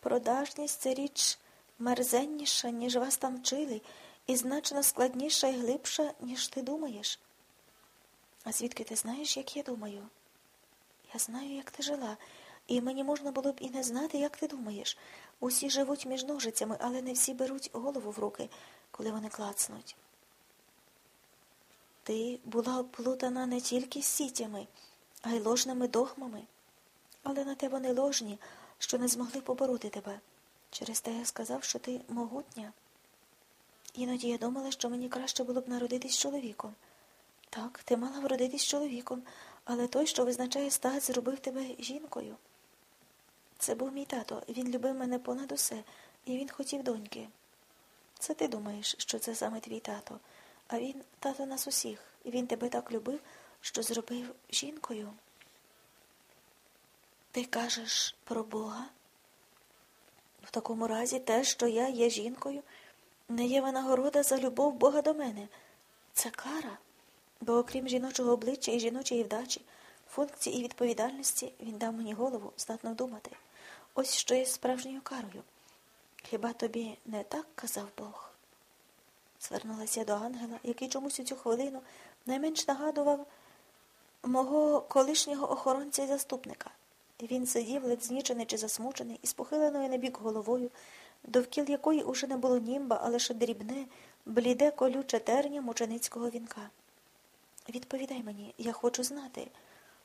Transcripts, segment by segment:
Продажність це річ мерзенніша, ніж вас там вчили, і значно складніша і глибша, ніж ти думаєш. А звідки ти знаєш, як я думаю? Я знаю, як ти жила, і мені можна було б і не знати, як ти думаєш. Усі живуть між ножицями, але не всі беруть голову в руки, коли вони клацнуть. Ти була оплутана не тільки сітями, а й ложними догмами, але на те вони ложні, що не змогли побороти тебе. Через те я сказав, що ти могутня. Іноді я думала, що мені краще було б народитись чоловіком. Так, ти мала вродитись чоловіком, але той, що визначає стать, зробив тебе жінкою. Це був мій тато. Він любив мене понад усе, і він хотів доньки. Це ти думаєш, що це саме твій тато, а він тато нас усіх. Він тебе так любив, що зробив жінкою. Ти кажеш про Бога? В такому разі те, що я є жінкою, не є винагорода за любов Бога до мене. Це кара, бо окрім жіночого обличчя і жіночої вдачі, функції і відповідальності він дав мені голову, здатно думати. Ось що є справжньою карою. Хіба тобі не так казав Бог? Звернулася до ангела, який чомусь у цю хвилину найменш нагадував мого колишнього охоронця і заступника. Він сидів, ледь знічений чи засмучений, із похиленою на бік головою, довкіл якої уже не було німба, а лише дрібне, бліде колюче терня мученицького вінка. Відповідай мені, я хочу знати,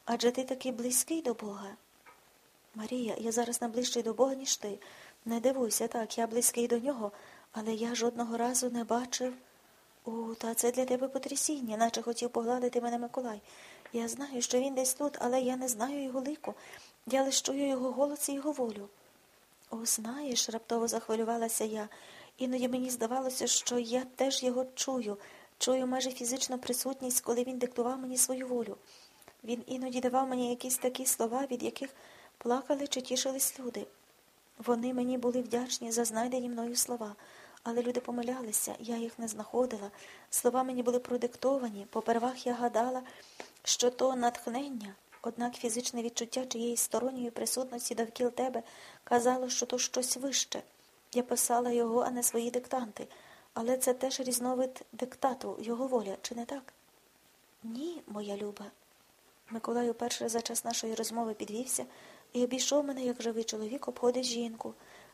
адже ти такий близький до Бога. Марія, я зараз наближчий до Бога, ніж ти. Не дивуйся, так, я близький до нього, але я жодного разу не бачив. О, та це для тебе потрясіння, наче хотів погладити мене Миколай. Я знаю, що він десь тут, але я не знаю його лику. Я лиш чую його голос і його волю. О, знаєш, раптово захвилювалася я. Іноді мені здавалося, що я теж його чую, чую майже фізичну присутність, коли він диктував мені свою волю. Він іноді давав мені якісь такі слова, від яких плакали чи тішились люди. Вони мені були вдячні за знайдені мною слова, але люди помилялися, я їх не знаходила. Слова мені були продиктовані, попервах я гадала, що то натхнення, однак фізичне відчуття чиєїсь сторонньої присутності довкіл тебе казало, що то щось вище. Я писала його, а не свої диктанти, але це теж різновид диктату, його воля, чи не так? Ні, моя люба. Миколай уперше за час нашої розмови підвівся і обійшов мене, як живий чоловік, обходить жінку,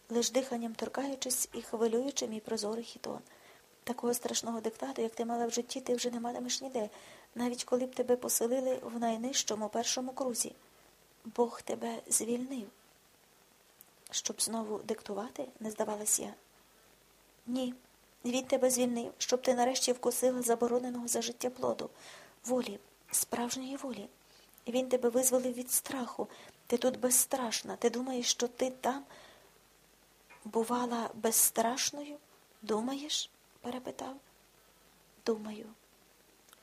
лиш диханням торкаючись і хвилюючи мій прозорий хітон. Такого страшного диктату, як ти мала в житті, ти вже не матимеш ніде, навіть коли б тебе поселили в найнижчому першому крузі. Бог тебе звільнив. Щоб знову диктувати, не здавалась я. Ні, він тебе звільнив, щоб ти нарешті вкусила забороненого за життя плоду, волі, справжньої волі. Він тебе визволив від страху. Ти тут безстрашна. Ти думаєш, що ти там бувала безстрашною? Думаєш? Перепитав. Думаю.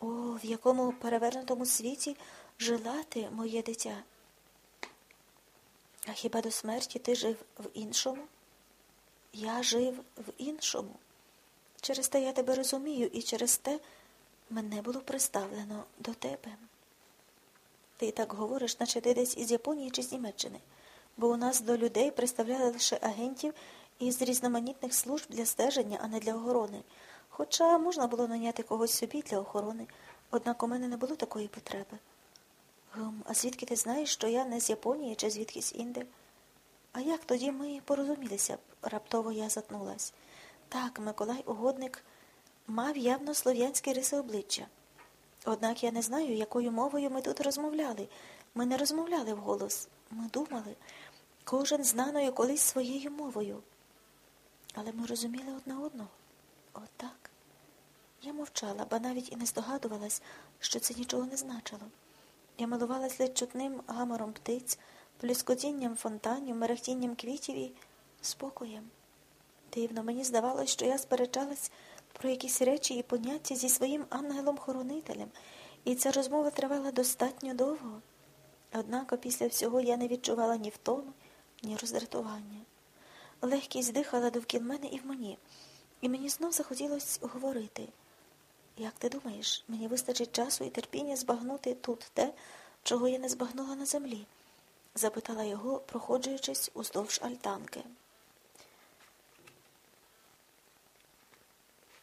О, в якому перевернутому світі жила ти, моє дитя? А хіба до смерті ти жив в іншому? Я жив в іншому. Через те я тебе розумію, і через те мене було приставлено до тебе. Ти так говориш, наче ти десь із Японії чи з Німеччини, бо у нас до людей представляли лише агентів із різноманітних служб для стеження, а не для охорони. Хоча можна було наняти когось собі для охорони, однак у мене не було такої потреби. Гм, а звідки ти знаєш, що я не з Японії чи звідкись інде? А як тоді ми порозумілися б? Раптово я затнулась. Так, Миколай Угодник мав явно слов'янські риси обличчя. Однак я не знаю, якою мовою ми тут розмовляли. Ми не розмовляли вголос. Ми думали, кожен знаною колись своєю мовою. Але ми розуміли одне одного. Отак. Я мовчала, ба навіть і не здогадувалась, що це нічого не значило. Я милувалась ледь чутним гамором птиць, плюскотінням фонтанів, мерехтінням квітів і спокоєм. Дивно, мені здавалось, що я сперечалась про якісь речі і поняття зі своїм ангелом-хоронителем, і ця розмова тривала достатньо довго. Однак після всього я не відчувала ні втому, ні роздратування. Легкість дихала довкіл мене і в мені, і мені знов захотілося говорити. Як ти думаєш, мені вистачить часу і терпіння збагнути тут те, чого я не збагнула на землі? запитала його, проходжуючись уздовж альтанки.